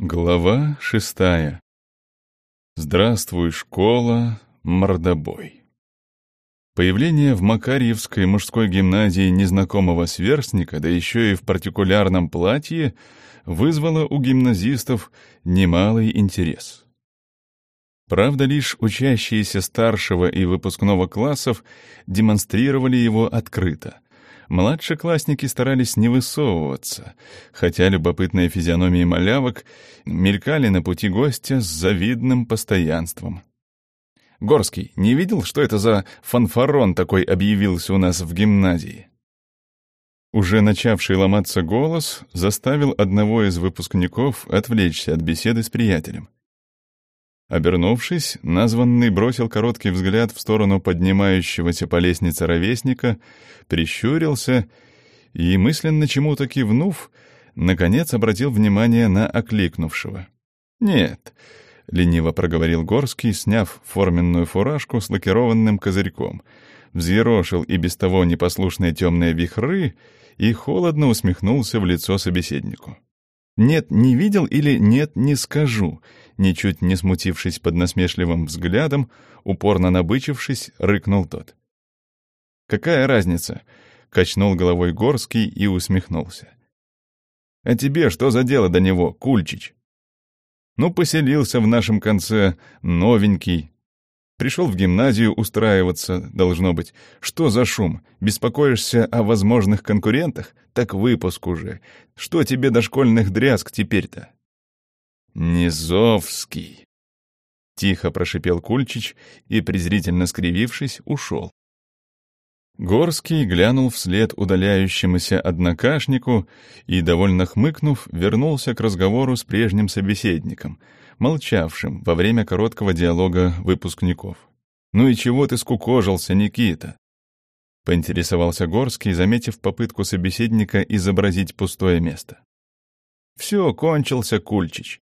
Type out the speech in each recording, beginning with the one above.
Глава шестая. Здравствуй, школа, мордобой. Появление в Макарьевской мужской гимназии незнакомого сверстника, да еще и в партикулярном платье, вызвало у гимназистов немалый интерес. Правда, лишь учащиеся старшего и выпускного классов демонстрировали его открыто — Младшеклассники старались не высовываться, хотя любопытные физиономии малявок мелькали на пути гостя с завидным постоянством. «Горский, не видел, что это за фанфарон такой объявился у нас в гимназии?» Уже начавший ломаться голос заставил одного из выпускников отвлечься от беседы с приятелем. Обернувшись, названный бросил короткий взгляд в сторону поднимающегося по лестнице ровесника, прищурился и, мысленно чему-то кивнув, наконец обратил внимание на окликнувшего. «Нет», — лениво проговорил Горский, сняв форменную фуражку с лакированным козырьком, взъерошил и без того непослушные темные вихры и холодно усмехнулся в лицо собеседнику. «Нет, не видел» или «нет, не скажу», ничуть не смутившись под насмешливым взглядом, упорно набычившись, рыкнул тот. «Какая разница?» — качнул головой Горский и усмехнулся. «А тебе что за дело до него, Кульчич?» «Ну, поселился в нашем конце, новенький. Пришел в гимназию устраиваться, должно быть. Что за шум? Беспокоишься о возможных конкурентах? Так выпуск уже. Что тебе до школьных дрязг теперь-то?» «Низовский!» Тихо прошипел Кульчич и, презрительно скривившись, ушел. Горский глянул вслед удаляющемуся однокашнику и, довольно хмыкнув, вернулся к разговору с прежним собеседником, молчавшим во время короткого диалога выпускников. «Ну и чего ты скукожился, Никита?» — поинтересовался Горский, заметив попытку собеседника изобразить пустое место. «Все, кончился Кульчич.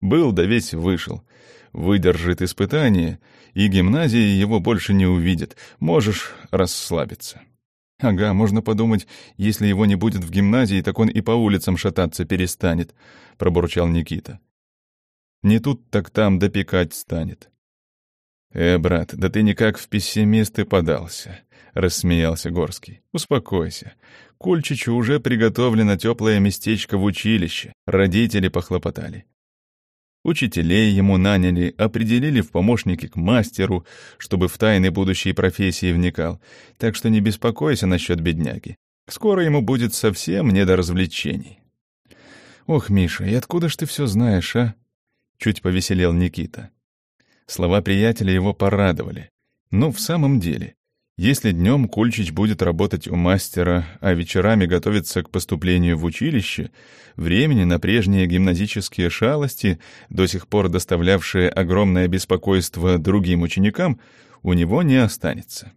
Был да весь вышел. Выдержит испытание, и гимназия его больше не увидит. Можешь расслабиться. Ага, можно подумать, если его не будет в гимназии, так он и по улицам шататься перестанет, пробурчал Никита. Не тут, так там допекать станет. «Э, брат, да ты никак в пессимисты подался», — рассмеялся Горский. «Успокойся. Кульчичу уже приготовлено теплое местечко в училище. Родители похлопотали. Учителей ему наняли, определили в помощники к мастеру, чтобы в тайны будущей профессии вникал. Так что не беспокойся насчет бедняги. Скоро ему будет совсем не до развлечений. «Ох, Миша, и откуда ж ты все знаешь, а?» Чуть повеселел Никита. Слова приятеля его порадовали. Ну, в самом деле, если днем Кульчич будет работать у мастера, а вечерами готовиться к поступлению в училище, времени на прежние гимназические шалости, до сих пор доставлявшие огромное беспокойство другим ученикам, у него не останется.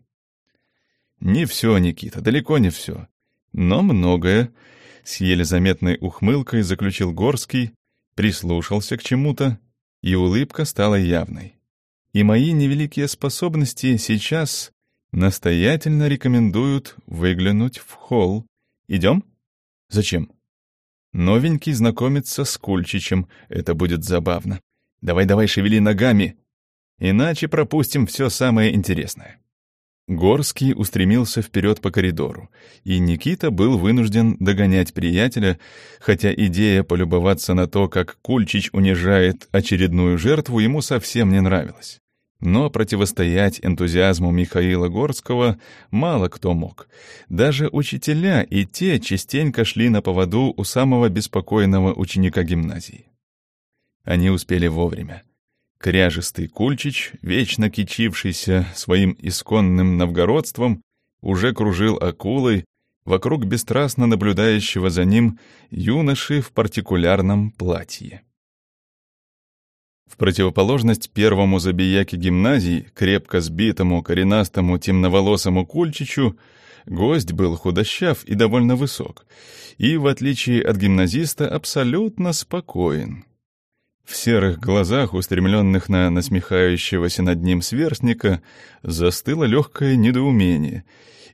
Не все, Никита, далеко не все. Но многое, с еле заметной ухмылкой заключил Горский, прислушался к чему-то, и улыбка стала явной. И мои невеликие способности сейчас Настоятельно рекомендуют выглянуть в холл. Идем? Зачем? Новенький знакомится с Кульчичем. Это будет забавно. Давай-давай, шевели ногами. Иначе пропустим все самое интересное. Горский устремился вперед по коридору, и Никита был вынужден догонять приятеля, хотя идея полюбоваться на то, как Кульчич унижает очередную жертву, ему совсем не нравилась. Но противостоять энтузиазму Михаила Горского мало кто мог. Даже учителя и те частенько шли на поводу у самого беспокойного ученика гимназии. Они успели вовремя. Кряжистый Кульчич, вечно кичившийся своим исконным новгородством, уже кружил акулой вокруг бесстрастно наблюдающего за ним юноши в партикулярном платье. В противоположность первому забияке гимназии, крепко сбитому, коренастому, темноволосому Кульчичу, гость был худощав и довольно высок, и, в отличие от гимназиста, абсолютно спокоен. В серых глазах, устремленных на насмехающегося над ним сверстника, застыло легкое недоумение,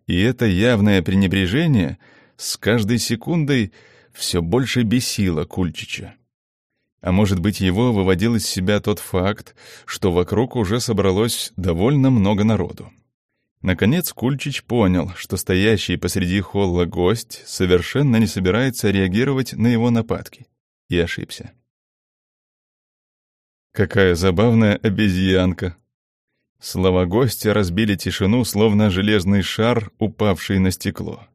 и это явное пренебрежение с каждой секундой все больше бесило Кульчича. А может быть, его выводил из себя тот факт, что вокруг уже собралось довольно много народу. Наконец Кульчич понял, что стоящий посреди холла гость совершенно не собирается реагировать на его нападки, и ошибся. «Какая забавная обезьянка!» Слова гостя разбили тишину, словно железный шар, упавший на стекло.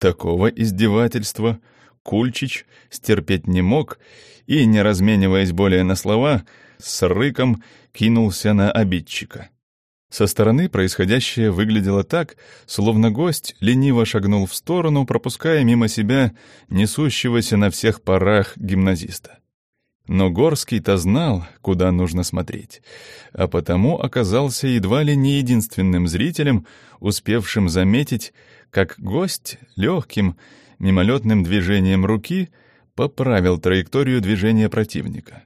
Такого издевательства Кульчич стерпеть не мог и, не размениваясь более на слова, с рыком кинулся на обидчика. Со стороны происходящее выглядело так, словно гость лениво шагнул в сторону, пропуская мимо себя несущегося на всех парах гимназиста. Но Горский-то знал, куда нужно смотреть, а потому оказался едва ли не единственным зрителем, успевшим заметить, как гость легким, мимолетным движением руки поправил траекторию движения противника.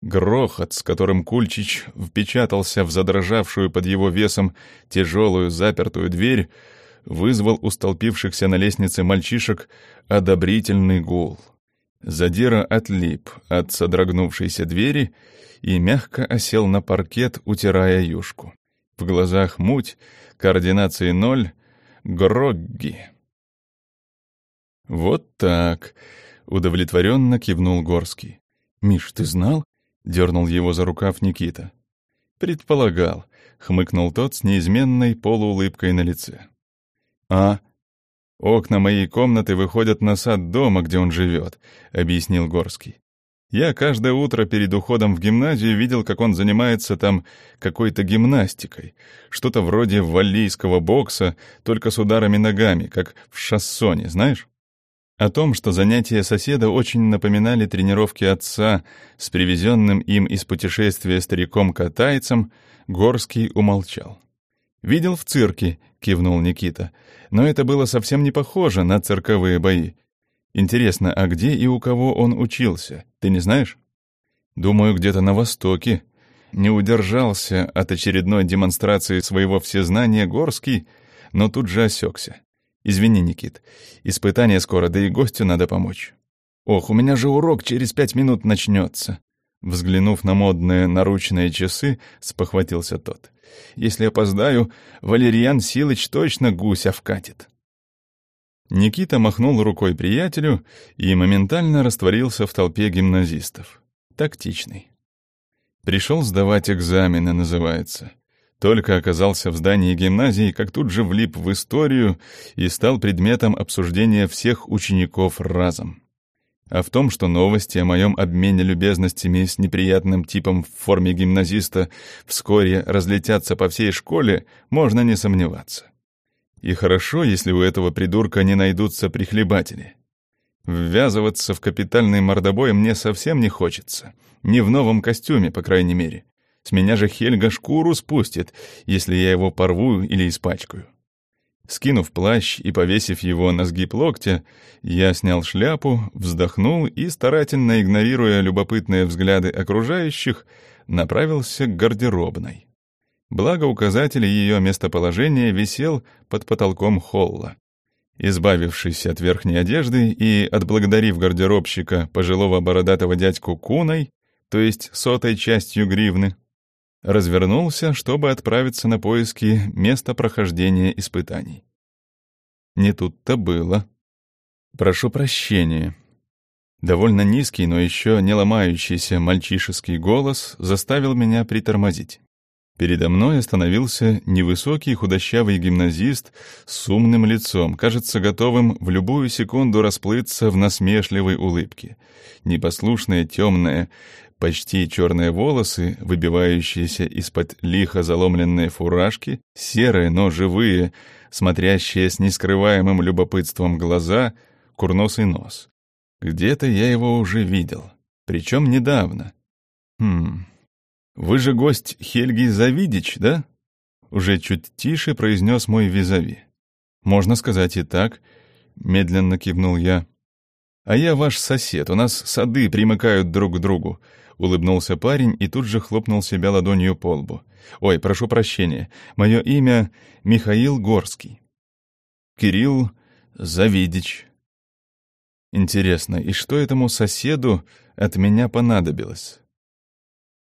Грохот, с которым Кульчич впечатался в задрожавшую под его весом тяжелую запертую дверь, вызвал у столпившихся на лестнице мальчишек одобрительный гул. Задира отлип от содрогнувшейся двери и мягко осел на паркет, утирая юшку. В глазах муть, координации ноль, грогги. «Вот так», — удовлетворенно кивнул Горский. «Миш, ты знал?» — дернул его за рукав Никита. «Предполагал», — хмыкнул тот с неизменной полуулыбкой на лице. «А?» «Окна моей комнаты выходят на сад дома, где он живет», — объяснил Горский. «Я каждое утро перед уходом в гимназию видел, как он занимается там какой-то гимнастикой, что-то вроде валлийского бокса, только с ударами ногами, как в шассоне, знаешь?» О том, что занятия соседа очень напоминали тренировки отца с привезенным им из путешествия стариком-катайцем, Горский умолчал. «Видел в цирке», — кивнул Никита, — «но это было совсем не похоже на цирковые бои. Интересно, а где и у кого он учился, ты не знаешь?» «Думаю, где-то на Востоке». Не удержался от очередной демонстрации своего всезнания Горский, но тут же осекся. «Извини, Никит, испытание скоро, да и гостю надо помочь». «Ох, у меня же урок через пять минут начнется». Взглянув на модные наручные часы, спохватился тот. «Если опоздаю, Валерьян Силыч точно гуся вкатит». Никита махнул рукой приятелю и моментально растворился в толпе гимназистов. Тактичный. «Пришел сдавать экзамены», называется. Только оказался в здании гимназии, как тут же влип в историю и стал предметом обсуждения всех учеников разом. А в том, что новости о моем обмене любезностями с неприятным типом в форме гимназиста вскоре разлетятся по всей школе, можно не сомневаться. И хорошо, если у этого придурка не найдутся прихлебатели. Ввязываться в капитальный мордобой мне совсем не хочется. Не в новом костюме, по крайней мере. С меня же Хельга шкуру спустит, если я его порву или испачкаю. Скинув плащ и повесив его на сгиб локтя, я снял шляпу, вздохнул и, старательно игнорируя любопытные взгляды окружающих, направился к гардеробной. Благо указатель ее местоположения висел под потолком холла. Избавившись от верхней одежды и отблагодарив гардеробщика пожилого бородатого дядьку Куной, то есть сотой частью гривны, развернулся, чтобы отправиться на поиски места прохождения испытаний. Не тут-то было. Прошу прощения. Довольно низкий, но еще не ломающийся мальчишеский голос заставил меня притормозить. Передо мной остановился невысокий худощавый гимназист с умным лицом, кажется, готовым в любую секунду расплыться в насмешливой улыбке. Непослушная темная, почти черные волосы, выбивающиеся из-под лихо заломленной фуражки, серые, но живые, смотрящие с нескрываемым любопытством глаза, курносый нос. Где-то я его уже видел, причем недавно. Хм, вы же гость Хельги Завидич, да? Уже чуть тише произнес мой визави. Можно сказать и так, медленно кивнул я. А я ваш сосед, у нас сады примыкают друг к другу. — улыбнулся парень и тут же хлопнул себя ладонью по лбу. «Ой, прошу прощения, мое имя Михаил Горский». «Кирилл Завидич». Интересно, и что этому соседу от меня понадобилось?